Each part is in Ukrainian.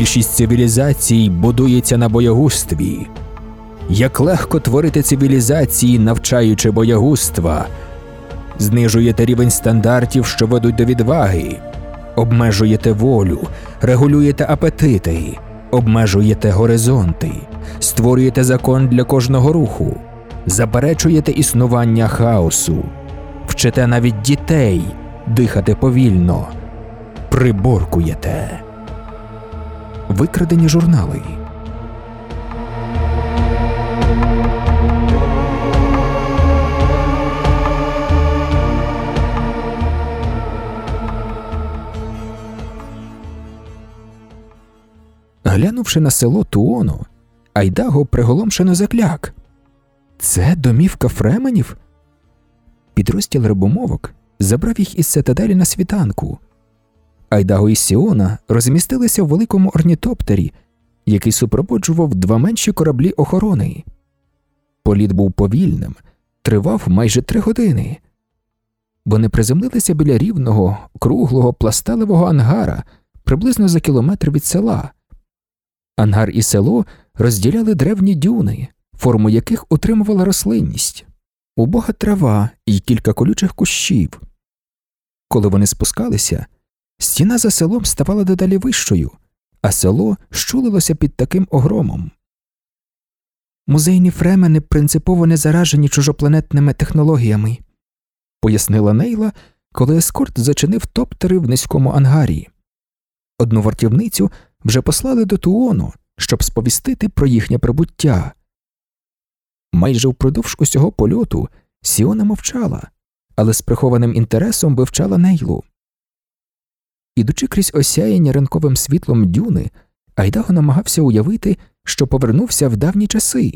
Більшість цивілізацій будується на боягустві. Як легко творити цивілізації, навчаючи боягузтва, знижуєте рівень стандартів, що ведуть до відваги, обмежуєте волю, регулюєте апетити, обмежуєте горизонти, створюєте закон для кожного руху, заперечуєте існування хаосу, вчите навіть дітей дихати повільно, приборкуєте. Викрадені журнали. Глянувши на село Туоно, Айдаго приголомшено закляк. Це домівка Фременів? Підрозділ рибомовок забрав їх із цитаделі на світанку. Айдаго і Сіона розмістилися в великому орнітоптері, який супроводжував два менші кораблі охорони. Політ був повільним, тривав майже три години. Вони приземлилися біля рівного, круглого, пласталевого ангара приблизно за кілометр від села. Ангар і село розділяли древні дюни, форму яких утримувала рослинність, убога трава і кілька колючих кущів. Коли вони спускалися, стіна за селом ставала дедалі вищою, а село щулилося під таким огромом. Музейні фремени принципово не заражені чужопланетними технологіями, пояснила Нейла, коли ескорт зачинив топтери в низькому ангарі. Одну вартівницю вже послали до Туону, щоб сповістити про їхнє прибуття. Майже впродовж усього польоту Сіона мовчала, але з прихованим інтересом вивчала нейлу. Ідучи крізь осяяння ранковим світлом дюни, Айдаго намагався уявити, що повернувся в давні часи.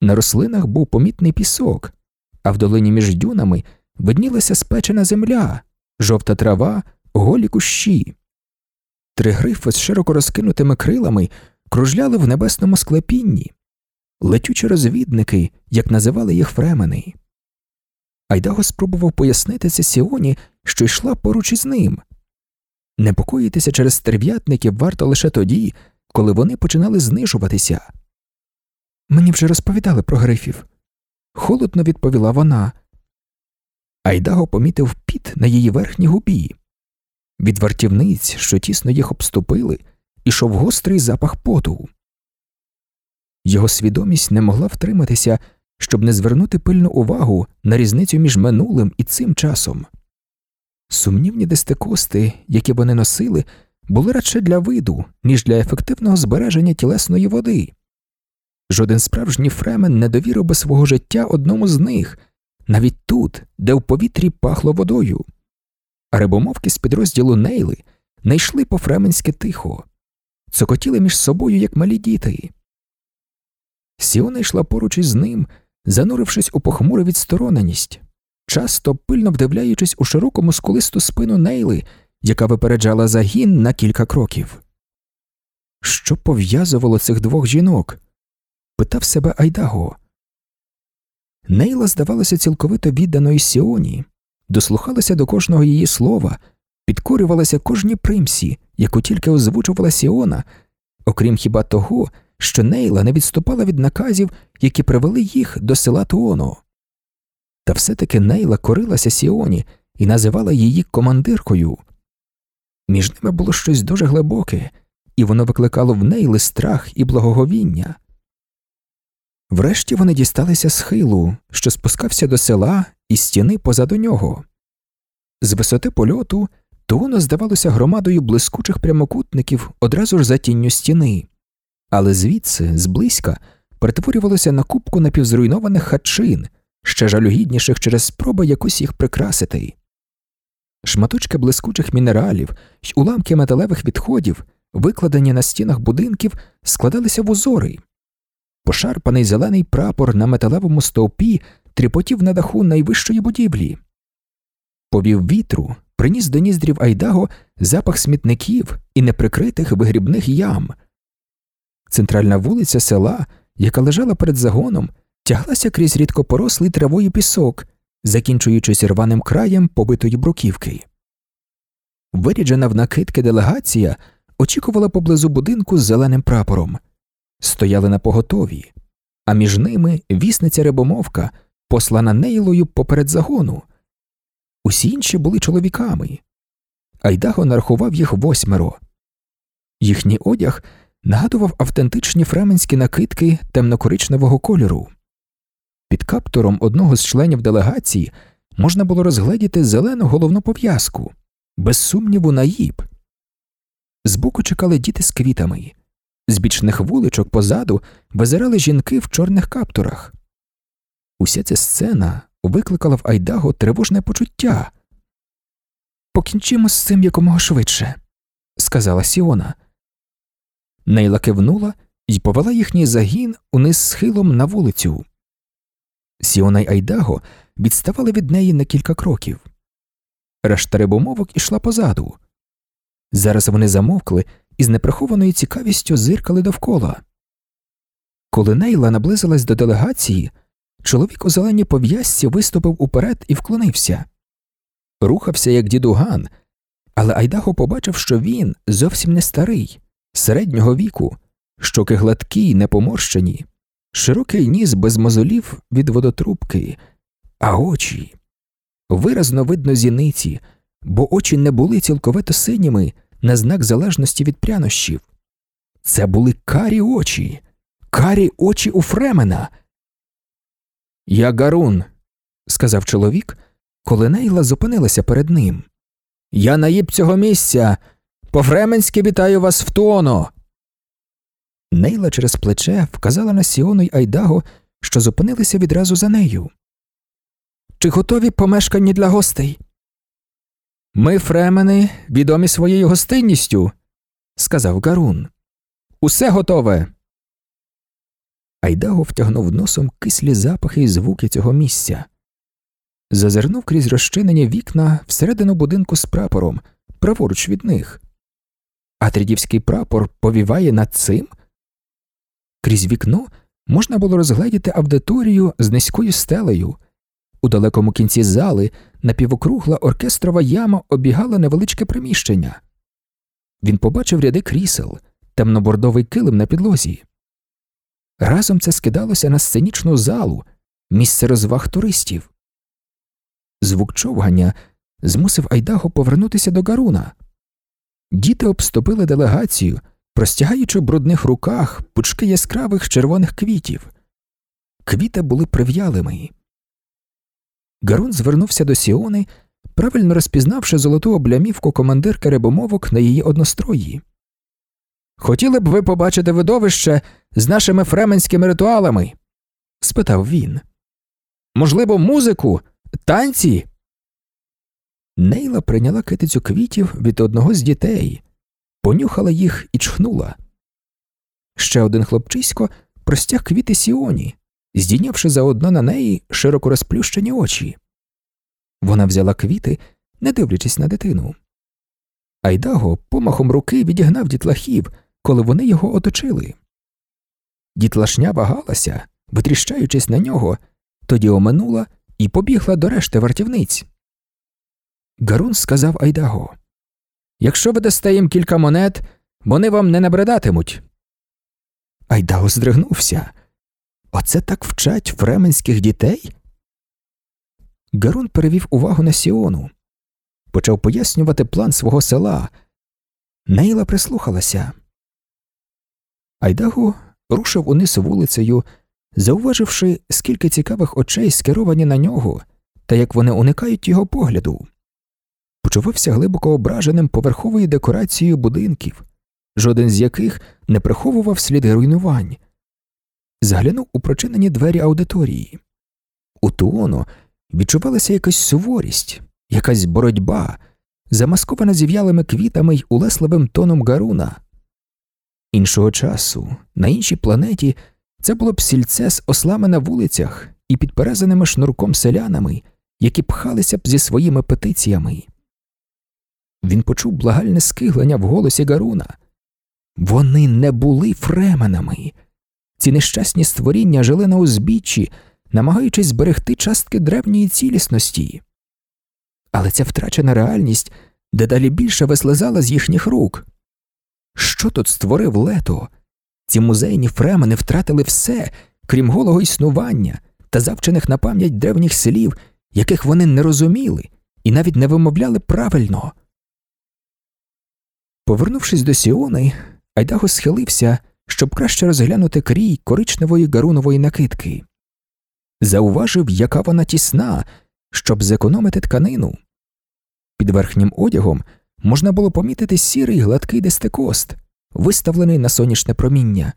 На рослинах був помітний пісок, а в долині між дюнами виднілася спечена земля, жовта трава, голі кущі. Три грифи з широко розкинутими крилами кружляли в небесному склепінні, летючі розвідники, як називали їх фремени. Айдаго спробував пояснити це Сіоні, що йшла поруч із ним. Непокоїтися через стерв'ятників варто лише тоді, коли вони починали знижуватися. Мені вже розповідали про грифів. Холодно відповіла вона. Айдаго помітив піт на її верхній губі. Від вартівниць, що тісно їх обступили, ішов гострий запах поту. Його свідомість не могла втриматися, щоб не звернути пильну увагу на різницю між минулим і цим часом. Сумнівні дестикости, які вони носили, були радше для виду, ніж для ефективного збереження тілесної води. Жоден справжній фремен не довірив би свого життя одному з них, навіть тут, де в повітрі пахло водою. А рибомовки з підрозділу Нейли не йшли по фременськи тихо, цокотіли між собою, як малі діти. Сіона йшла поруч із ним, занурившись у похмуру відстороненість, часто пильно вдивляючись у широку мускулисту спину Нейли, яка випереджала загін на кілька кроків. Що пов'язувало цих двох жінок? питав себе Айдаго. Нейла здавалася цілковито відданою Сіоні, дослухалася до кожного її слова, підкорювалася кожній примсі, яку тільки озвучувала Сіона, окрім хіба того, що Нейла не відступала від наказів, які привели їх до села Туоно. Та все таки Нейла корилася Сіоні і називала її командиркою. Між ними було щось дуже глибоке, і воно викликало в Нейли страх і благоговіння. Врешті вони дісталися схилу, що спускався до села і стіни позаду нього. З висоти польоту Туоно здавалося громадою блискучих прямокутників одразу ж за тінню стіни, але звідси, зблизька, перетворювалося на кубку напівзруйнованих хачин, ще жалюгідніших через спроби якось їх прикрасити. Шматочки блискучих мінералів й уламки металевих відходів, викладені на стінах будинків, складалися в узори. Пошарпаний зелений прапор на металевому стовпі тріпотів на даху найвищої будівлі. Повів вітру, приніс до ніздрів Айдаго запах смітників і неприкритих вигрібних ям. Центральна вулиця села, яка лежала перед загоном, тяглася крізь рідкопорослий травою пісок, закінчуючись рваним краєм побитої бруківки. Виріджена в накидки делегація очікувала поблизу будинку з зеленим прапором, стояли на поготові, а між ними вісниця рибомовка, послана нейлою поперед загону. Усі інші були чоловіками. Айдаго нарахував їх восьмеро. Їхній одяг нагадував автентичні фременські накидки темнокоричневого кольору. Під каптуром одного з членів делегації можна було розгледіти зелену головну пов'язку, без сумніву, наїб. Збоку чекали діти з квітами, з бічних вуличок позаду визирали жінки в чорних каптурах. Уся ця сцена викликала в Айдаго тривожне почуття. Покінчимо з цим якомога швидше, сказала Сіона. Нейла кивнула і повела їхній загін униз схилом на вулицю. Сіона й Айдаго відставали від неї на кілька кроків. Решта рибомовок ішла позаду. Зараз вони замовкли і з неприхованою цікавістю зиркали довкола. Коли Нейла наблизилась до делегації, чоловік у зеленій пов'язці виступив уперед і вклонився. Рухався, як дідуган, але Айдаго побачив, що він зовсім не старий, середнього віку, щоки гладкі й непоморщені, широкий ніс без мозолів від водотрубки, а очі. Виразно видно зіниці, бо очі не були цілковито синіми на знак залежності від прянощів. Це були карі очі, карі очі у Фремена. Я Гарун, сказав чоловік, коли Нейла зупинилася перед ним. Я наїб цього місця. По-фременськи вітаю вас в тоно. Нейла через плече вказала на Сіону й Айдаго, що зупинилися відразу за нею. Чи готові помешкання для гостей? Ми, фремени, відомі своєю гостинністю, сказав Гарун. Усе готове. Айдаго втягнув носом кислі запахи і звуки цього місця. Зазирнув крізь розчинені вікна всередину будинку з прапором, праворуч від них. Атрідівський прапор повіває над цим. Крізь вікно можна було розгледіти аудиторію з низькою стелею. У далекому кінці зали напівокругла оркестрова яма обігала невеличке приміщення. Він побачив ряди крісел, темнобордовий килим на підлозі. Разом це скидалося на сценічну залу, місце розваг туристів. Звук човгання змусив Айдаго повернутися до Гаруна. Діти обступили делегацію, простягаючи в брудних руках пучки яскравих червоних квітів. Квіти були прив'ялими. Гарун звернувся до Сіони, правильно розпізнавши золоту облямівку командирки рибомовок на її однострої. Хотіли б ви побачити видовище з нашими фременськими ритуалами? спитав він. Можливо, музику, танці? Нейла прийняла китицю квітів від одного з дітей, понюхала їх і чхнула. Ще один хлопчисько простяг квіти Сіоні, здійнявши заодно на неї широко розплющені очі. Вона взяла квіти, не дивлячись на дитину. Айдаго помахом руки відігнав дітлахів, коли вони його оточили. Дітлашня вагалася, витріщаючись на нього, тоді оминула і побігла до решти вартівниць. Гарун сказав Айдаго Якщо ви дасте їм кілька монет, вони вам не набридатимуть. Айдаго здригнувся. Оце так вчать фременських дітей? Гарун перевів увагу на Сіону, почав пояснювати план свого села. Нейла прислухалася. Айдаго рушив униз вулицею, зауваживши, скільки цікавих очей скеровані на нього та як вони уникають його погляду. Почувався глибоко ображеним поверховою декорацією будинків, жоден з яких не приховував сліди руйнувань. Заглянув у прочинені двері аудиторії. У Туоно відчувалася якась суворість, якась боротьба, замаскована зів'ялими квітами й улесливим тоном Гаруна. Іншого часу, на іншій планеті, це було б сільце з ослами на вулицях і підперезаними шнурком селянами, які пхалися б зі своїми петиціями. Він почув благальне скиглення в голосі Гаруна. Вони не були фременами. Ці нещасні створіння жили на узбіччі, намагаючись зберегти частки древньої цілісності. Але ця втрачена реальність дедалі більше вислизала з їхніх рук. Що тут створив лето? Ці музейні фремени втратили все, крім голого існування та завчених на пам'ять древніх слів, яких вони не розуміли і навіть не вимовляли правильно. Повернувшись до Сіони, Айдаго схилився, щоб краще розглянути крій коричневої гарунової накидки. Зауважив, яка вона тісна, щоб зекономити тканину. Під верхнім одягом можна було помітити сірий гладкий дестекост, виставлений на сонячне проміння.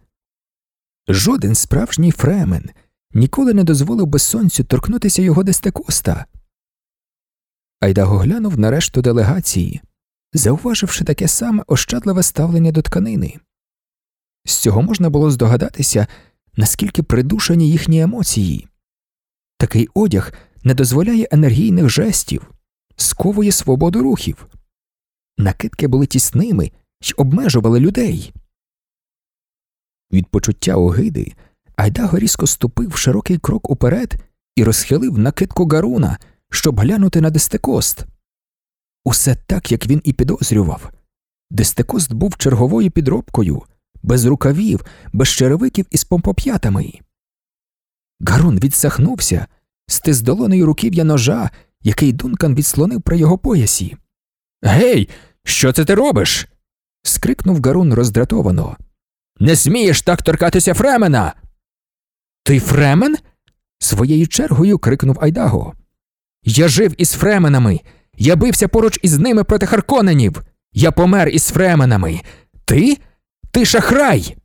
Жоден справжній фремен ніколи не дозволив би сонцю торкнутися його дестекоста. Айдаго глянув на решту делегації, зауваживши таке саме ощадливе ставлення до тканини. З цього можна було здогадатися, наскільки придушені їхні емоції. Такий одяг не дозволяє енергійних жестів, сковує свободу рухів. Накидки були тісними й обмежували людей. Від почуття огиди Айдаго різко ступив широкий крок уперед і розхилив накидку гаруна, щоб глянути на дестекост. Усе так, як він і підозрював. Дестекост був черговою підробкою, без рукавів, без черевиків і з помпоп'ятами. Гарун відсахнувся, стис долонею руків'я ножа, який Дункан відслонив при його поясі. Гей, що це ти робиш? скрикнув Гарун роздратовано. Не смієш так торкатися Фремена. Ти Фремен? своєю чергою крикнув Айдаго. Я жив із Фременами. Я бився поруч із ними проти Харконенів. Я помер із Фременами. Ти? Ти шахрай.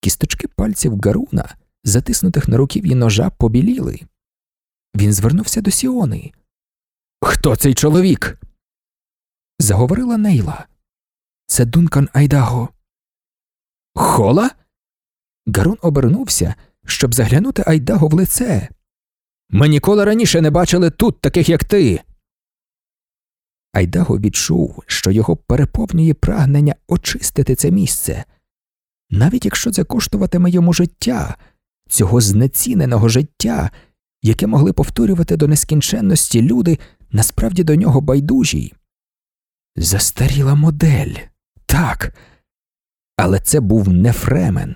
Кісточки пальців Гаруна, затиснутих на руків'ї ножа, побіліли. Він звернувся до Сіони. Хто цей чоловік? Заговорила Нейла. Це Дункан Айдаго. Хола? Гарун обернувся, щоб заглянути Айдаго в лице. Ми ніколи раніше не бачили тут таких, як ти. Айдаго відчув, що його переповнює прагнення очистити це місце, навіть якщо це коштуватиме йому життя, цього знеціненого життя, яке могли повторювати до нескінченності люди, насправді до нього байдужі. Застаріла модель, так, але це був не Фремен.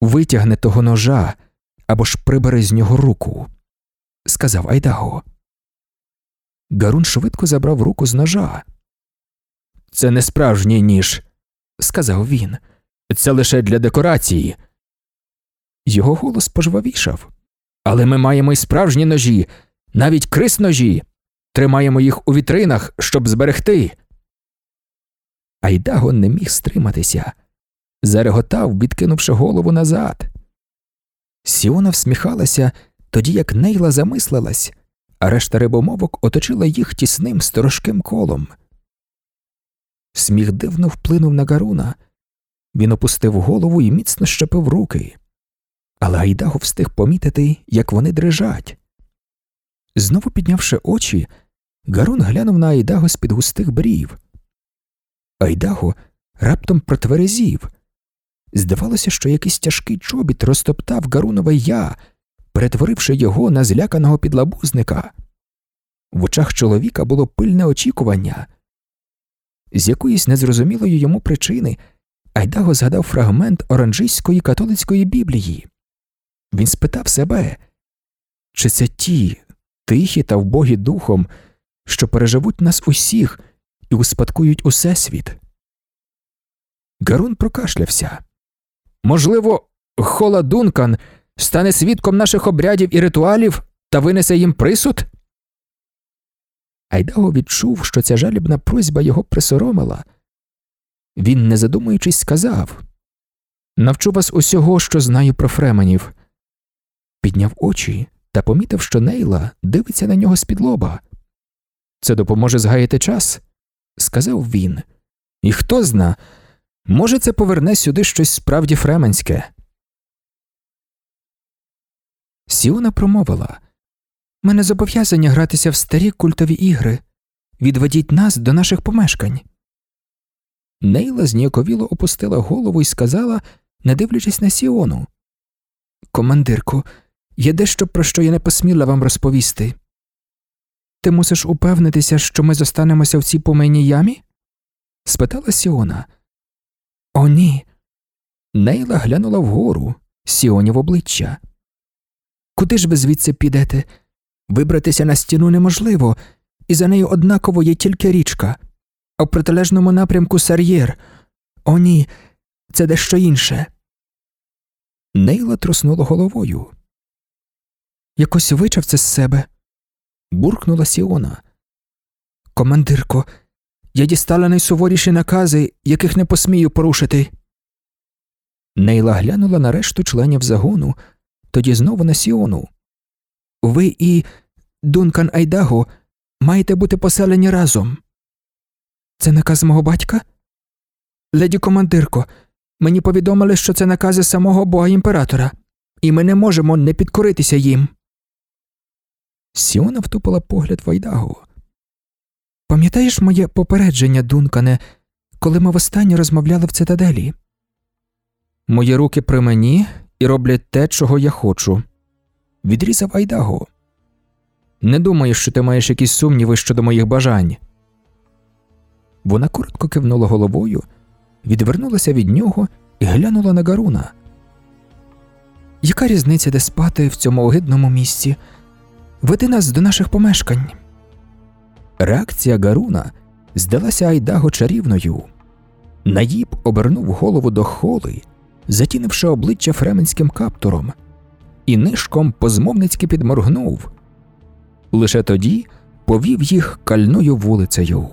Витягни того ножа або ж прибери з нього руку, сказав Айдаго. Гарун швидко забрав руку з ножа. Це не справжній ніж, сказав він. Це лише для декорації. Його голос пожвавішав. Але ми маємо й справжні ножі, навіть крис ножі. Тримаємо їх у вітринах, щоб зберегти. Айдаго не міг стриматися, зареготав, відкинувши голову назад. Сіона всміхалася, тоді як Нейла замислилась, а решта рибомовок оточила їх тісним сторожким колом. Сміх дивно вплинув на Гаруна. Він опустив голову і міцно щепив руки, але Айдаго встиг помітити, як вони дрижать. Знову піднявши очі, Гарун глянув на Айдаго з під густих брів. Айдаго раптом протверезів. Здавалося, що якийсь тяжкий чобіт розтоптав Гарунове я, перетворивши його на зляканого підлабузника. В очах чоловіка було пильне очікування. З якоїсь незрозумілої йому причини Айдаго згадав фрагмент оранжийської католицької біблії. Він спитав себе, чи це ті тихі та вбогі духом, що переживуть нас усіх і успадкують усесвіт. Гарун прокашлявся. Можливо, Хола Дункан стане свідком наших обрядів і ритуалів та винесе їм присуд? Айдаго відчув, що ця жалібна просьба його присоромила. Він, не задумуючись, сказав Навчу вас усього, що знаю про фременів. Підняв очі та помітив, що Нейла дивиться на нього з-під лоба. Це допоможе згаяти час, сказав він. І хто зна, може, це поверне сюди щось справді фременське. Сіона промовила ми не зобов'язані гратися в старі культові ігри. Відведіть нас до наших помешкань. Нейла зніяковіло опустила голову і сказала, не дивлячись на Сіону. Командирку, є дещо, про що я не посміла вам розповісти. Ти мусиш упевнитися, що ми зостанемося в цій помийній ямі? спитала Сіона. О, ні. Нейла глянула вгору, Сіоні в обличчя. Куди ж ви звідси підете? Вибратися на стіну неможливо, і за нею однаково є тільки річка, а в протилежному напрямку сар'єр. О, ні, це дещо інше. Нейла труснула головою. Якось вичав це з себе. буркнула Сіона. Командирко, я дістала найсуворіші накази, яких не посмію порушити. Нейла глянула на решту членів загону, тоді знову на Сіону. Ви і Дункан Айдаго маєте бути поселені разом. Це наказ мого батька? Леді командирко, мені повідомили, що це накази самого бога імператора, і ми не можемо не підкоритися їм. Сіона втупила погляд в Айдаго. Пам'ятаєш моє попередження, Дункане, коли ми востаннє розмовляли в цитаделі? Мої руки при мені і роблять те, чого я хочу. Відрізав Айдаго. Не думаю, що ти маєш якісь сумніви щодо моїх бажань. Вона коротко кивнула головою, відвернулася від нього і глянула на Гаруна. Яка різниця, де спати в цьому огидному місці? Веди нас до наших помешкань. Реакція Гаруна здалася Айдаго чарівною. Наїб обернув голову до холи, затінивши обличчя фременським каптуром, і нишком позмовницьки підморгнув. Лише тоді повів їх кальною вулицею.